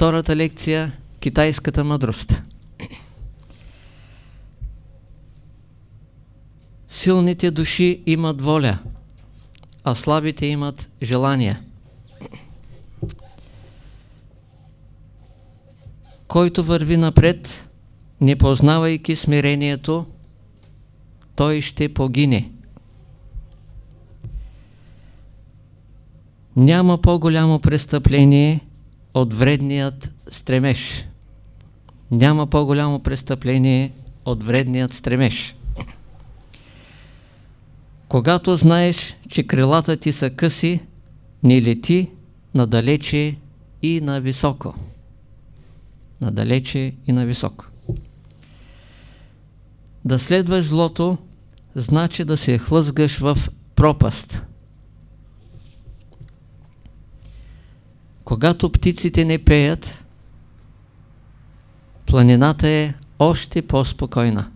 Втората лекция – китайската мъдрост. Силните души имат воля, а слабите имат желание. Който върви напред, не познавайки смирението, той ще погине. Няма по-голямо престъпление от вредният стремеж. Няма по-голямо престъпление от вредният стремеж. Когато знаеш, че крилата ти са къси, не лети надалече и на високо. Надалече и на високо. Да следваш злото, значи да се хлъзгаш в пропаст. Когато птиците не пеят, планината е още по-спокойна.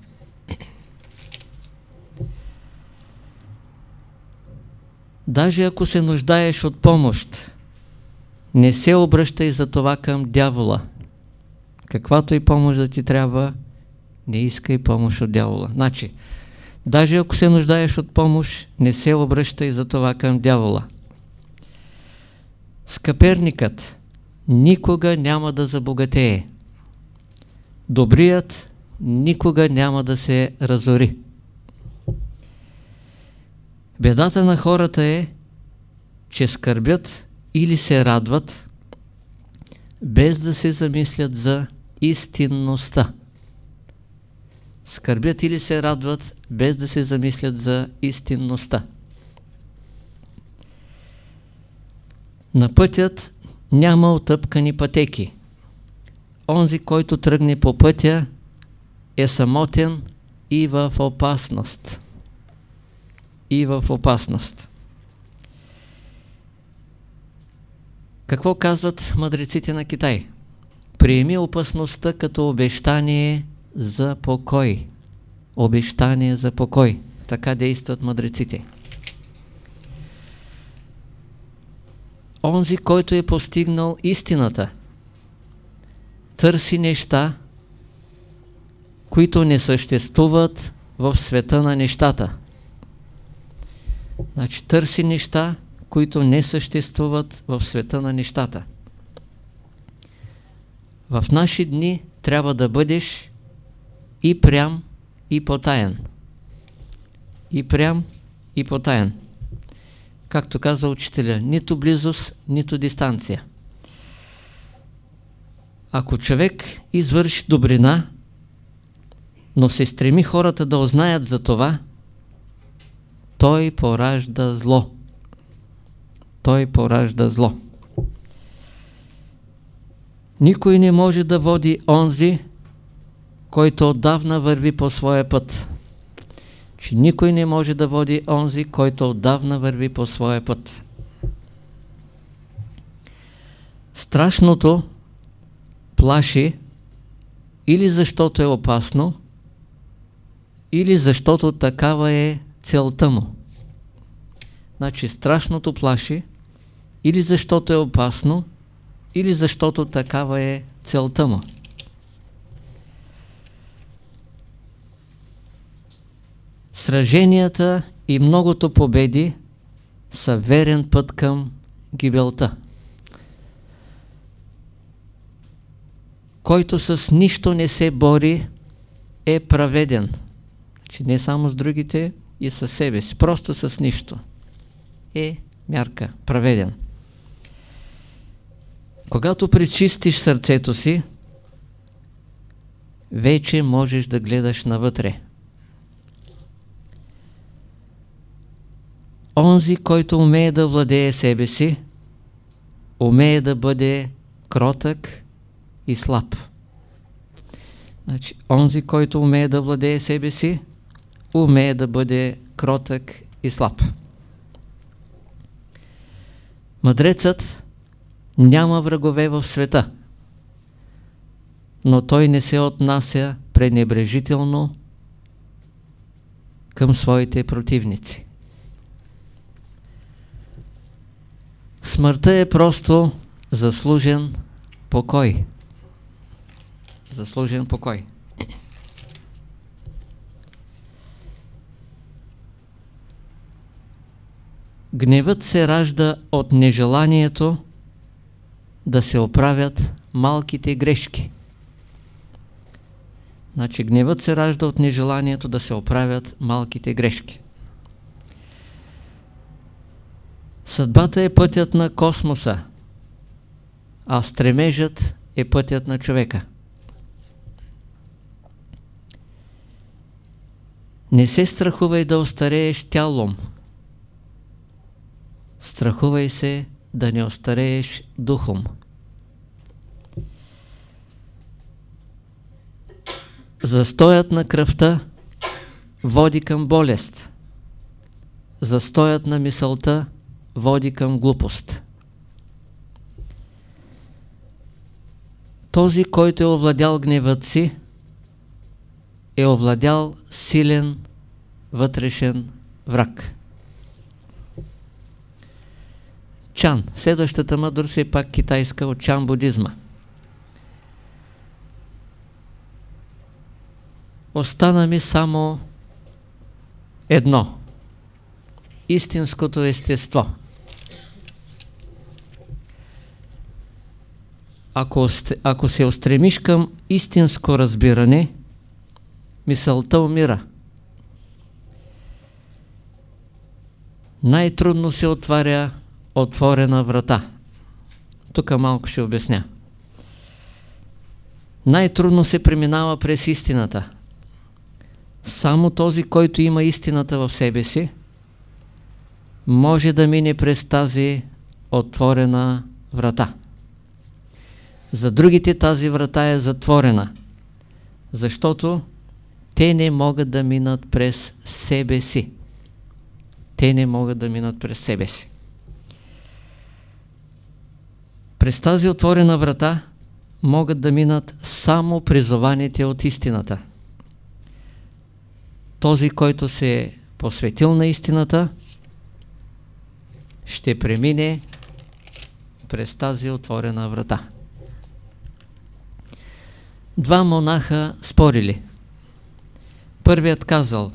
Даже ако се нуждаеш от помощ, не се обръщай за това към дявола. Каквато и помощ да ти трябва, не искай помощ от дявола. Значи, даже ако се нуждаеш от помощ, не се обръщай за това към дявола. Скъперникът никога няма да забогатее. Добрият никога няма да се разори. Бедата на хората е, че скърбят или се радват, без да се замислят за истинността. Скърбят или се радват, без да се замислят за истинността. На пътят няма отъпкани пътеки. Онзи, който тръгне по пътя, е самотен и в опасност. И в опасност. Какво казват мъдреците на Китай? Приеми опасността като обещание за покой. Обещание за покой. Така действат мъдреците. Онзи, който е постигнал истината, търси неща, които не съществуват в света на нещата. Значи търси неща, които не съществуват в света на нещата. В наши дни трябва да бъдеш и прям, и потаен. И прям, и потаен както каза учителя, нито близост, нито дистанция. Ако човек извърши добрина, но се стреми хората да узнаят за това, той поражда зло. Той поражда зло. Никой не може да води онзи, който отдавна върви по своя път че никой не може да води онзи, който отдавна върви по своя път. Страшното плаши или защото е опасно, или защото такава е целта му. Значи страшното плаши или защото е опасно, или защото такава е целта му. Сраженията и многото победи са верен път към гибелта. Който с нищо не се бори, е праведен. Че не само с другите, и със себе си. Просто с нищо. Е мярка, праведен. Когато пречистиш сърцето си, вече можеш да гледаш навътре. Онзи, който умее да владее себе си, умее да бъде кротък и слаб. Значи, онзи, който умее да владее себе си, умее да бъде кротък и слаб. Мъдрецът няма врагове в света, но той не се отнася пренебрежително към своите противници. Смъртта е просто заслужен покой. Заслужен покой. Гневът се ражда от нежеланието да се оправят малките грешки. Значи гневът се ражда от нежеланието да се оправят малките грешки. Съдбата е пътят на космоса, а стремежът е пътят на човека. Не се страхувай да остарееш тялом. Страхувай се да не остарееш духом. Застоят на кръвта води към болест. Застоят на мисълта води към глупост. Този, който е овладял гневът си, е овладял силен вътрешен враг. Чан. Следващата мъдрост е пак китайска от чан будизма. Остана ми само едно. Истинското естество. Ако, ако се устремиш към истинско разбиране, мисълта умира. Най-трудно се отваря отворена врата. Тук малко ще обясня. Най-трудно се преминава през истината. Само този, който има истината в себе си, може да мине през тази отворена врата. За другите тази врата е затворена, защото те не могат да минат през себе си. Те не могат да минат през себе си. През тази отворена врата могат да минат само призованите от истината. Този, който се е посветил на истината, ще премине през тази отворена врата. Два монаха спорили. Първият казал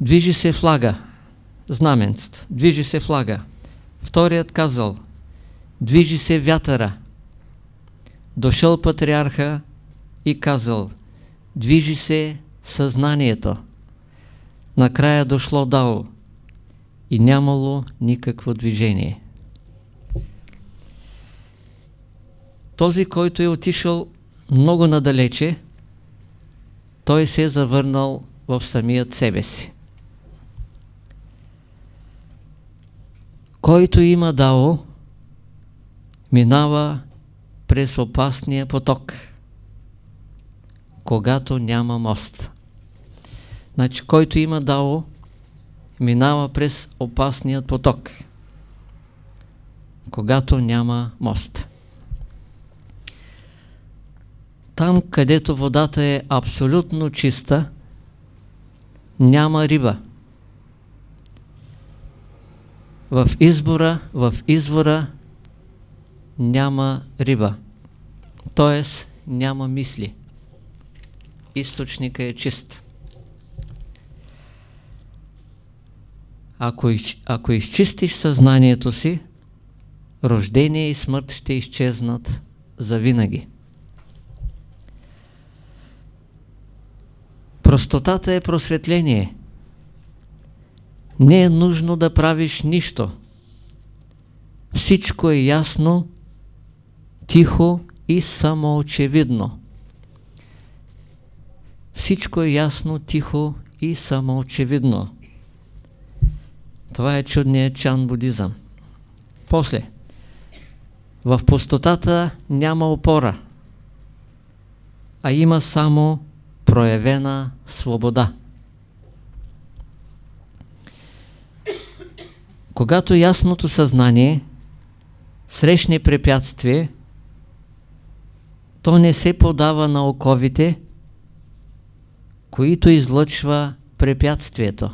Движи се флага, знаменство, движи се флага. Вторият казал, движи се вятъра. Дошъл патриарха и казал, движи се съзнанието. Накрая дошло дао и нямало никакво движение. Този, който е отишъл много надалече, той се е завърнал в самият себе си. Който има дао, минава през опасния поток, когато няма мост. Значи, който има дао, минава през опасният поток, когато няма мост. Там, където водата е абсолютно чиста, няма риба в избора, в извора няма риба. т.е. няма мисли. Източника е чист. Ако, ако изчистиш съзнанието си, рождение и смърт ще изчезнат завинаги. Простотата е просветление – не е нужно да правиш нищо. Всичко е ясно, тихо и самоочевидно. Всичко е ясно, тихо и самоочевидно. Това е чудният чан будизъм. После. В пустотата няма опора, а има само проявена свобода. Когато ясното съзнание срещне препятствие, то не се подава на оковите, които излъчва препятствието.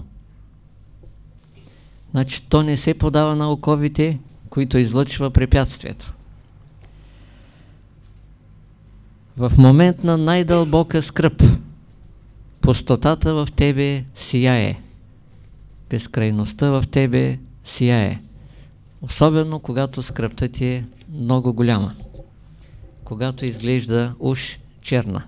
Значи то не се подава на оковите, които излъчва препятствието. В момент на най-дълбока скръп, пустотата в тебе сияе, безкрайността в тебе сияе. Особено когато скръпта ти е много голяма, когато изглежда уж черна.